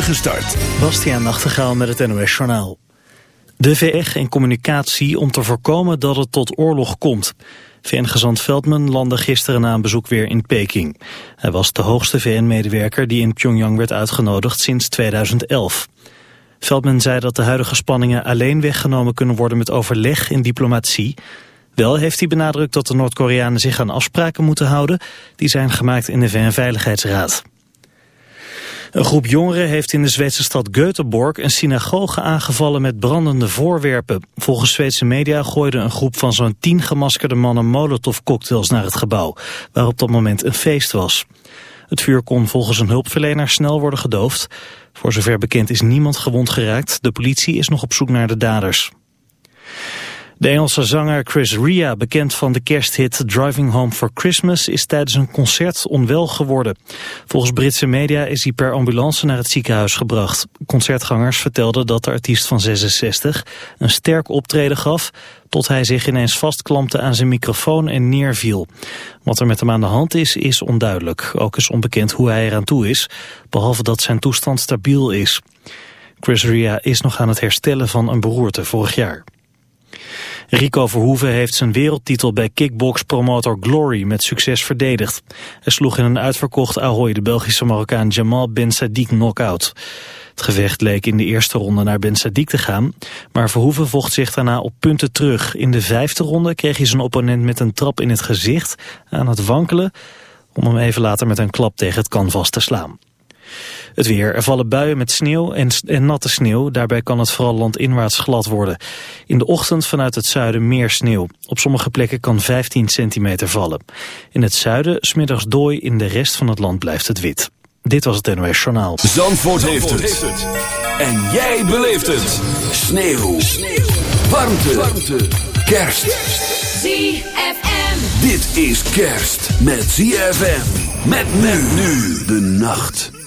Gestart. Bastiaan Nachtegaal met het NOS Journaal. De VN in communicatie om te voorkomen dat het tot oorlog komt. VN-gezant Veldman landde gisteren na een bezoek weer in Peking. Hij was de hoogste VN-medewerker die in Pyongyang werd uitgenodigd sinds 2011. Veldman zei dat de huidige spanningen alleen weggenomen kunnen worden met overleg en diplomatie. Wel heeft hij benadrukt dat de Noord-Koreanen zich aan afspraken moeten houden. Die zijn gemaakt in de VN-veiligheidsraad. Een groep jongeren heeft in de Zweedse stad Göteborg een synagoge aangevallen met brandende voorwerpen. Volgens Zweedse media gooide een groep van zo'n tien gemaskerde mannen molotovcocktails naar het gebouw, waar op dat moment een feest was. Het vuur kon volgens een hulpverlener snel worden gedoofd. Voor zover bekend is niemand gewond geraakt. De politie is nog op zoek naar de daders. De Engelse zanger Chris Ria, bekend van de kersthit Driving Home for Christmas, is tijdens een concert onwel geworden. Volgens Britse media is hij per ambulance naar het ziekenhuis gebracht. Concertgangers vertelden dat de artiest van 66 een sterk optreden gaf, tot hij zich ineens vastklampte aan zijn microfoon en neerviel. Wat er met hem aan de hand is, is onduidelijk. Ook is onbekend hoe hij eraan toe is, behalve dat zijn toestand stabiel is. Chris Ria is nog aan het herstellen van een beroerte vorig jaar. Rico Verhoeven heeft zijn wereldtitel bij kickbox-promotor Glory met succes verdedigd. Hij sloeg in een uitverkocht Ahoy de Belgische Marokkaan Jamal Ben Sadiq knock-out. Het gevecht leek in de eerste ronde naar Ben Sadiq te gaan, maar Verhoeven vocht zich daarna op punten terug. In de vijfde ronde kreeg hij zijn opponent met een trap in het gezicht aan het wankelen, om hem even later met een klap tegen het canvas te slaan. Het weer. Er vallen buien met sneeuw en, en, natte sneeuw. Daarbij kan het vooral landinwaarts glad worden. In de ochtend vanuit het zuiden meer sneeuw. Op sommige plekken kan 15 centimeter vallen. In het zuiden smiddags dooi. In de rest van het land blijft het wit. Dit was het NOS Journaal. Zandvoort, heeft, het. En jij beleeft het. Sneeuw. sneeuw. Warmte. Warmte. Kerst. ZFM. Dit is kerst met ZFM. Met men nu de nacht.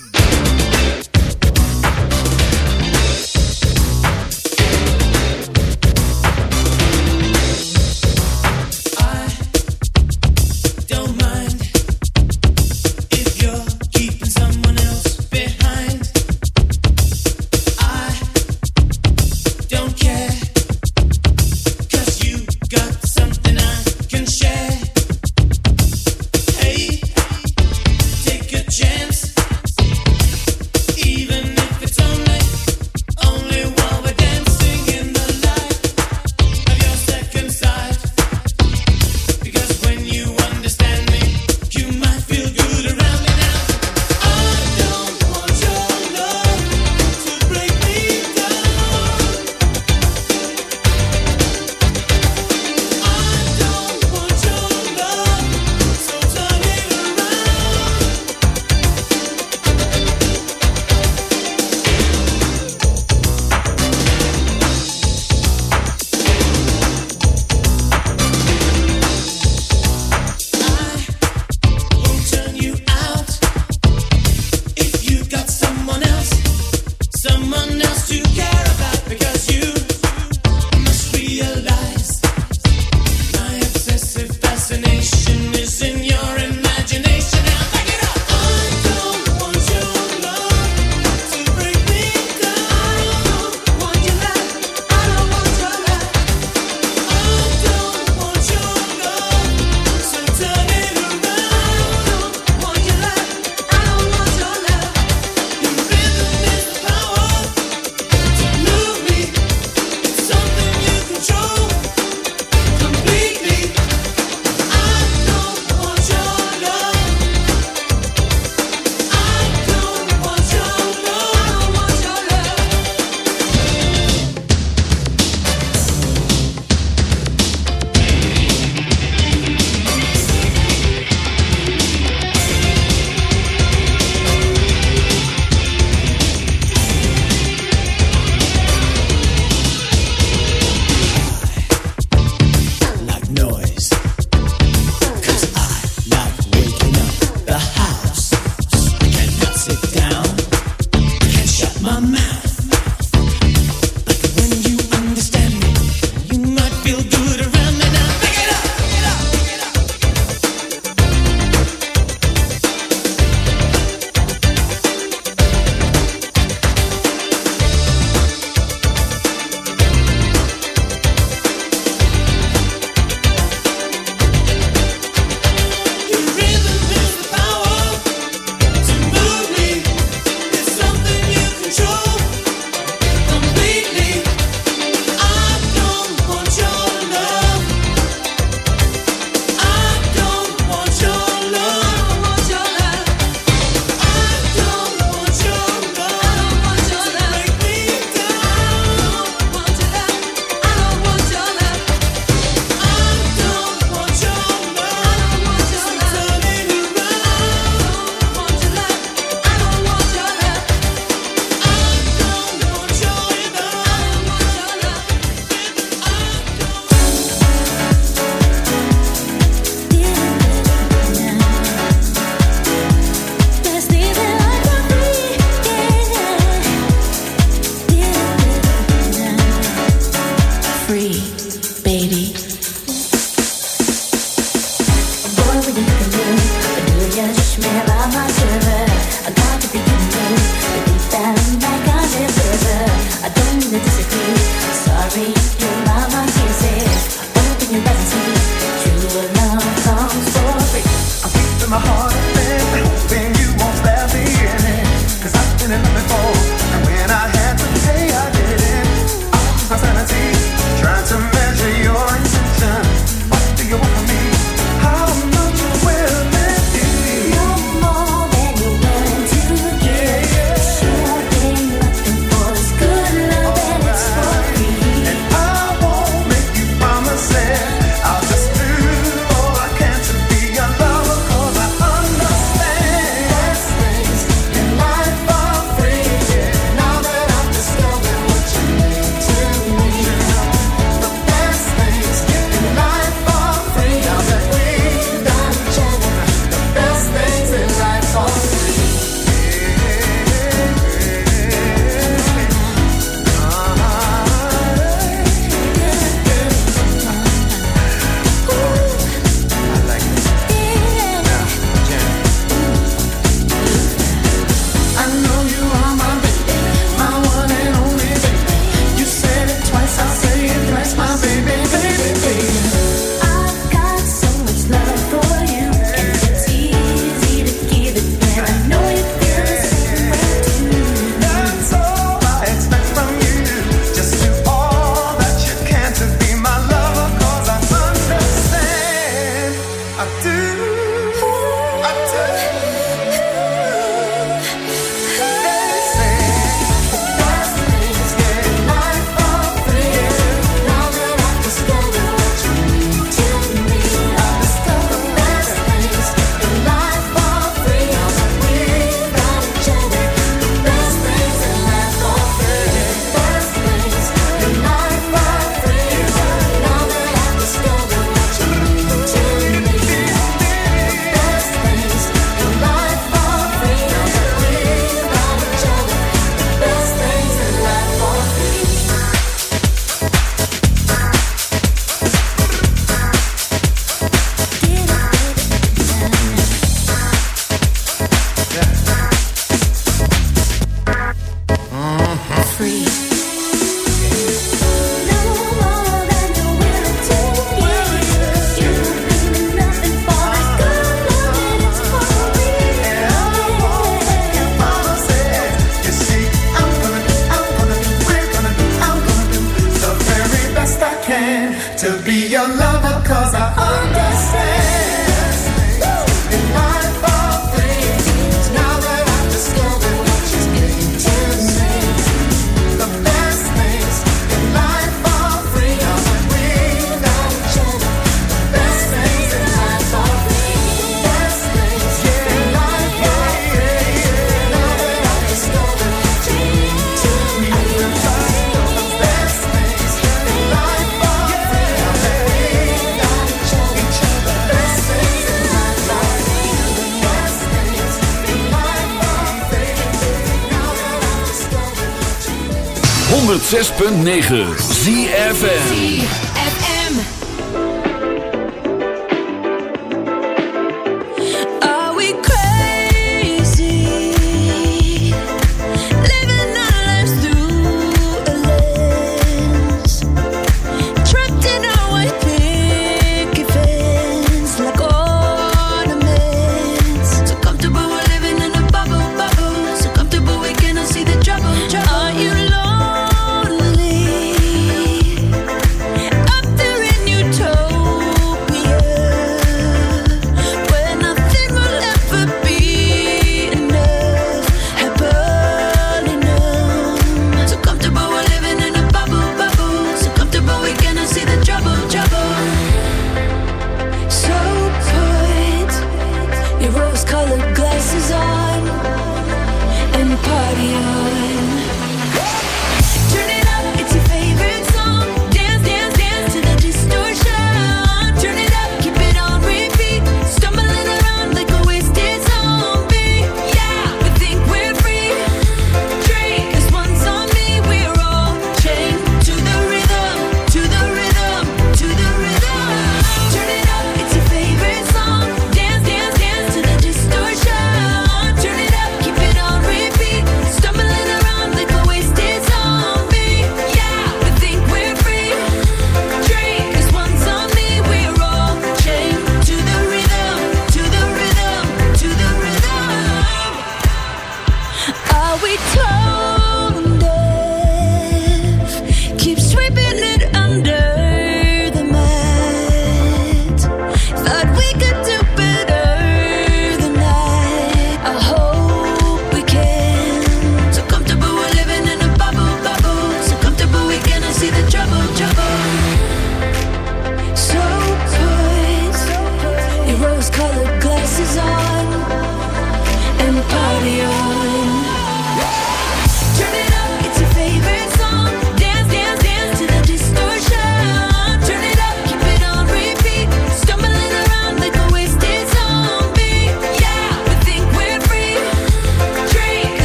106.9 ZFN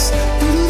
us.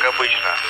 как обычно.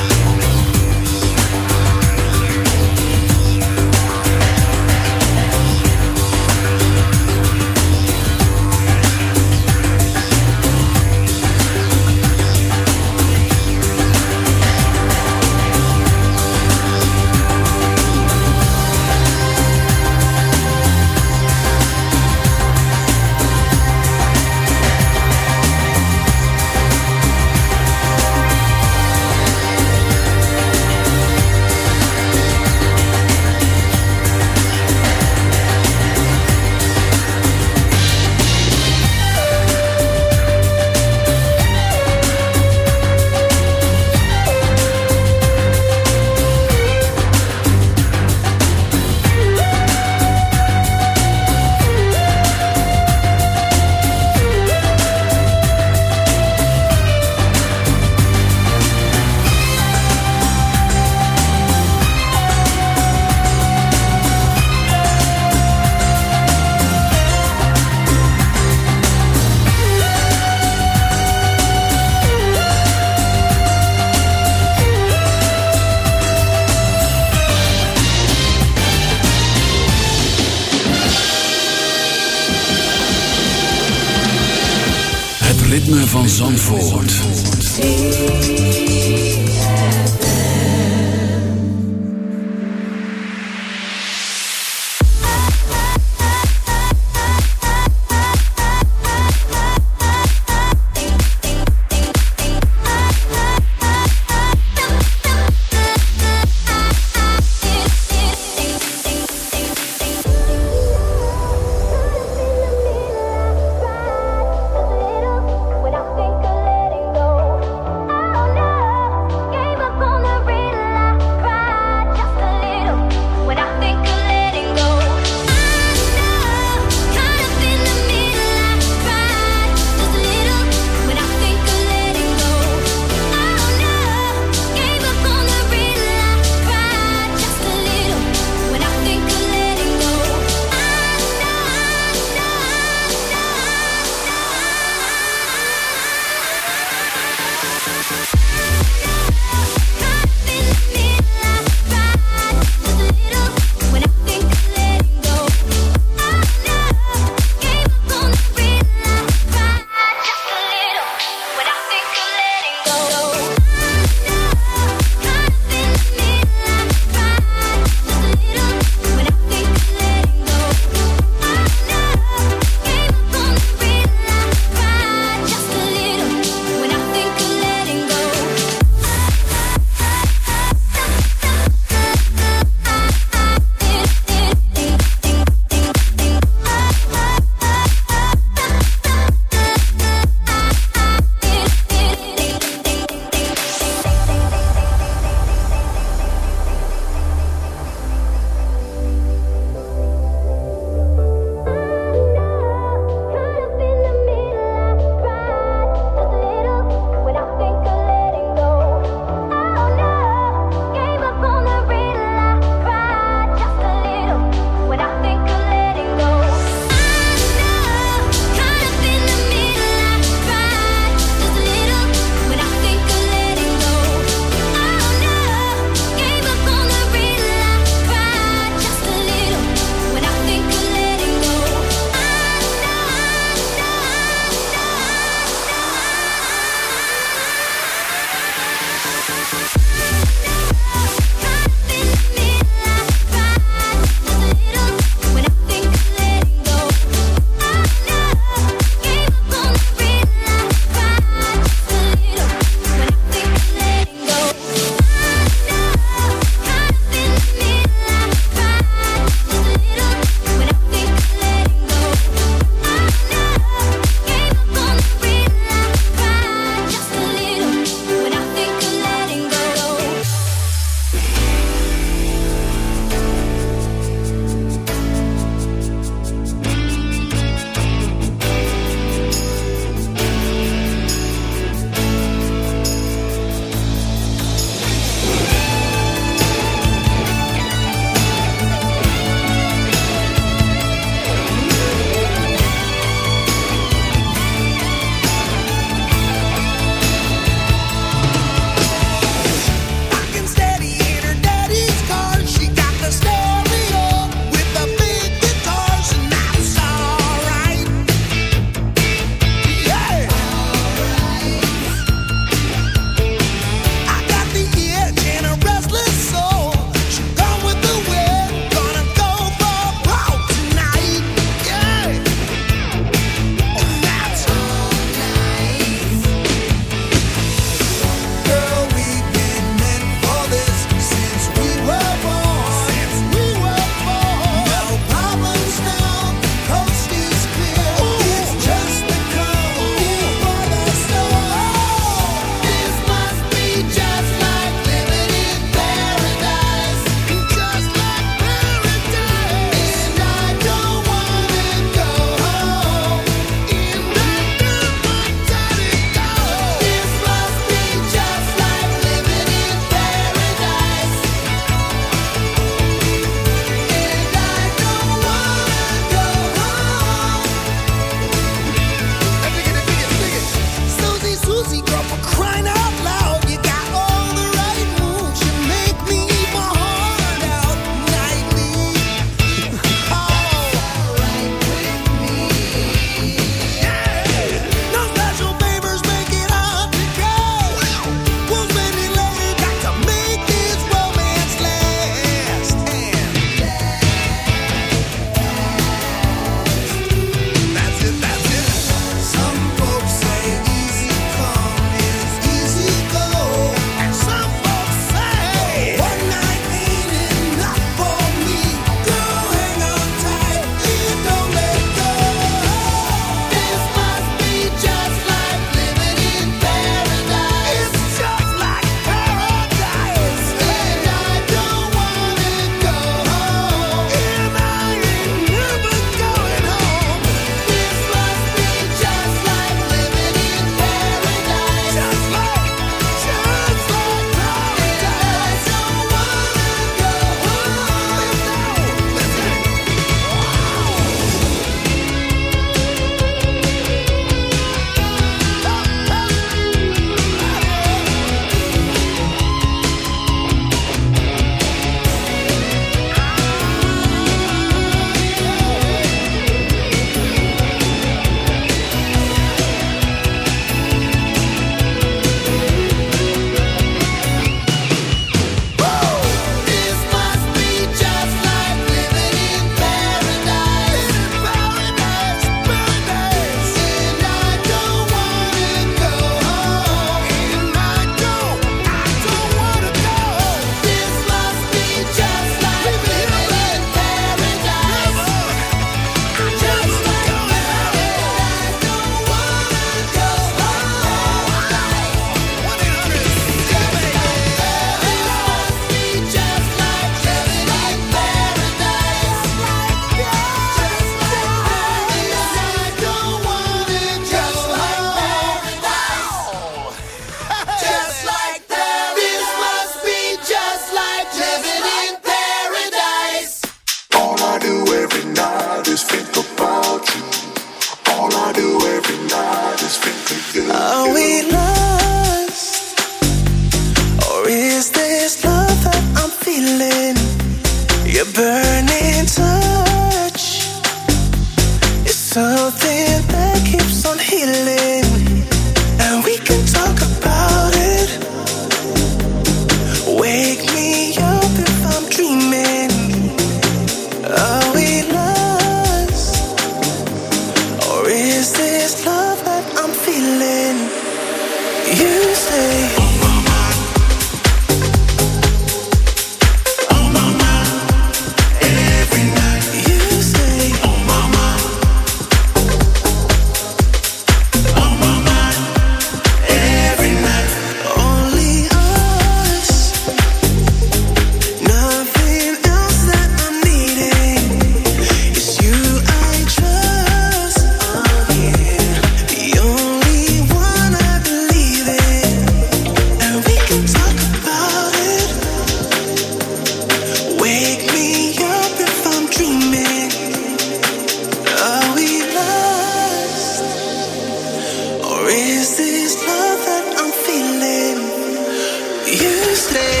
Este.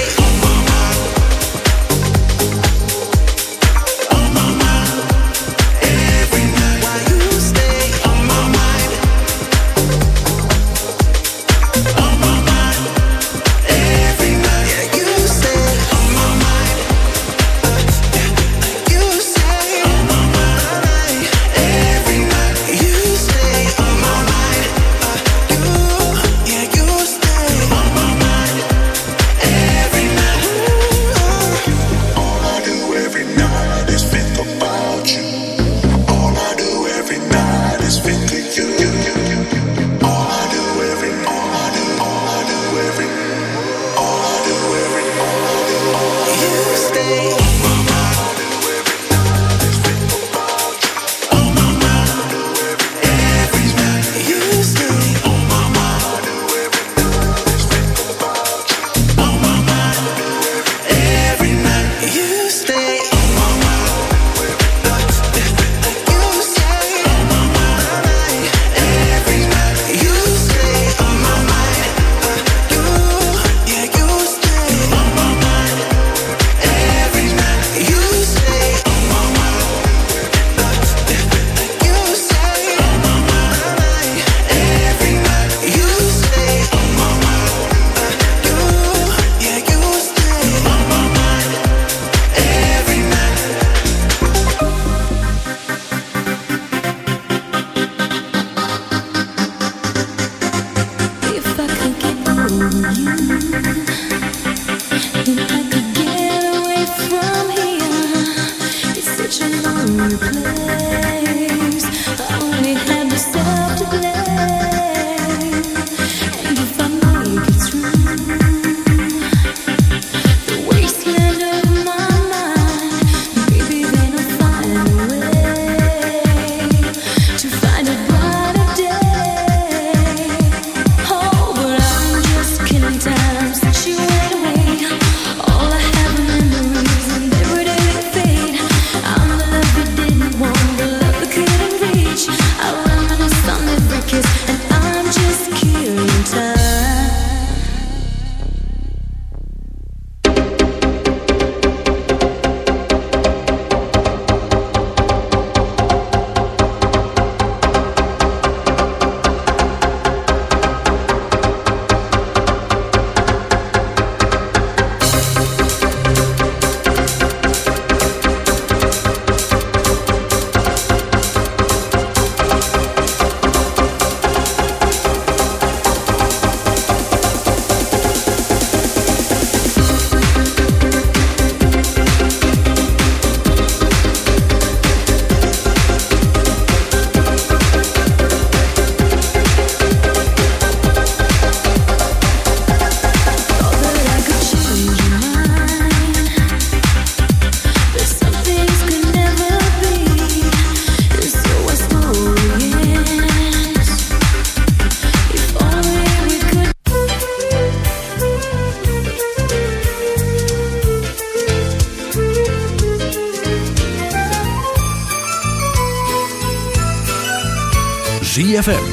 you play?